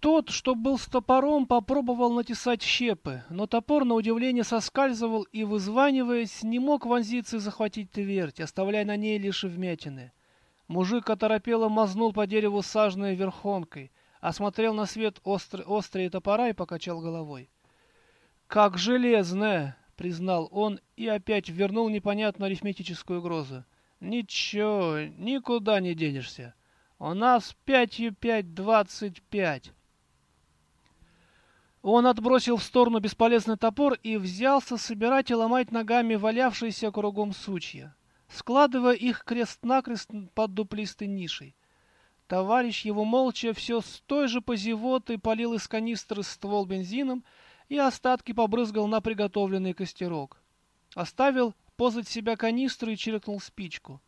Тот, что был с топором, попробовал натесать щепы, но топор, на удивление, соскальзывал и, вызваниваясь, не мог вонзиться и захватить твердь, оставляя на ней лишь вмятины. Мужик оторопело мазнул по дереву сажной верхонкой, осмотрел на свет острый, острые топора и покачал головой. «Как железная!» — признал он и опять вернул непонятную арифметическую угрозу. «Ничего, никуда не денешься. У нас пятью пять двадцать пять». Он отбросил в сторону бесполезный топор и взялся собирать и ломать ногами валявшиеся кругом сучья, складывая их крест-накрест под дуплистой нишей. Товарищ его молча все с той же позевотой полил из канистры ствол бензином и остатки побрызгал на приготовленный костерок. Оставил позать себя канистру и чиркнул спичку.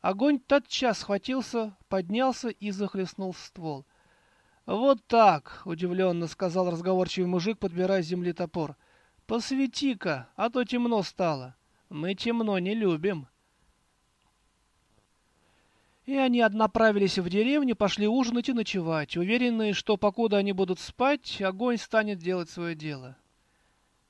Огонь тотчас схватился, поднялся и захлестнул ствол. «Вот так!» — удивленно сказал разговорчивый мужик, подбирая с земли топор. «Посвети-ка, а то темно стало. Мы темно не любим». И они направились в деревню, пошли ужинать и ночевать, уверенные, что покуда они будут спать, огонь станет делать свое дело.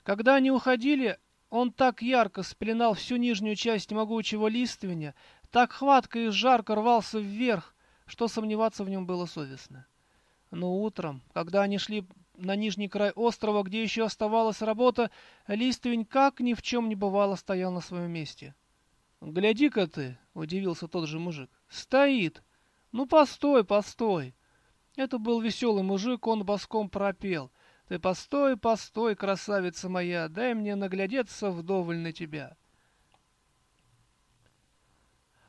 Когда они уходили, он так ярко спеленал всю нижнюю часть могучего лиственя, так хватко и жарко рвался вверх, что сомневаться в нем было совестно. Но утром, когда они шли на нижний край острова, где еще оставалась работа, Листвень как ни в чем не бывало стоял на своем месте. «Гляди-ка ты!» — удивился тот же мужик. «Стоит! Ну, постой, постой!» Это был веселый мужик, он боском пропел. «Ты постой, постой, красавица моя, дай мне наглядеться вдоволь на тебя!»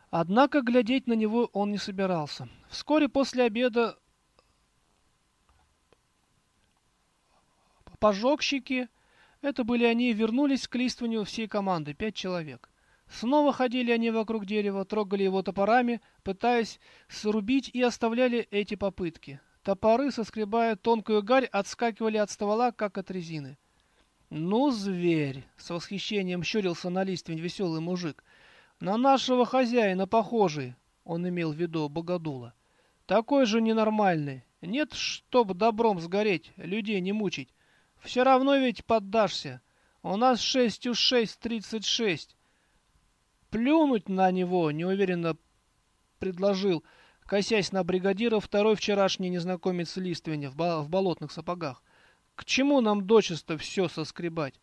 Однако глядеть на него он не собирался. Вскоре после обеда Пожогщики, это были они, вернулись к листванию всей команды, пять человек. Снова ходили они вокруг дерева, трогали его топорами, пытаясь срубить и оставляли эти попытки. Топоры, соскребая тонкую гарь, отскакивали от ствола, как от резины. «Ну, зверь!» — с восхищением щурился на листвень веселый мужик. «На нашего хозяина похожий!» — он имел в виду богодула. «Такой же ненормальный! Нет, чтоб добром сгореть, людей не мучить! Все равно ведь поддашься. У нас шестью шесть тридцать шесть. Плюнуть на него, неуверенно предложил, косясь на бригадира второй вчерашний незнакомец Лиственя в, в болотных сапогах. К чему нам дочисто все соскребать?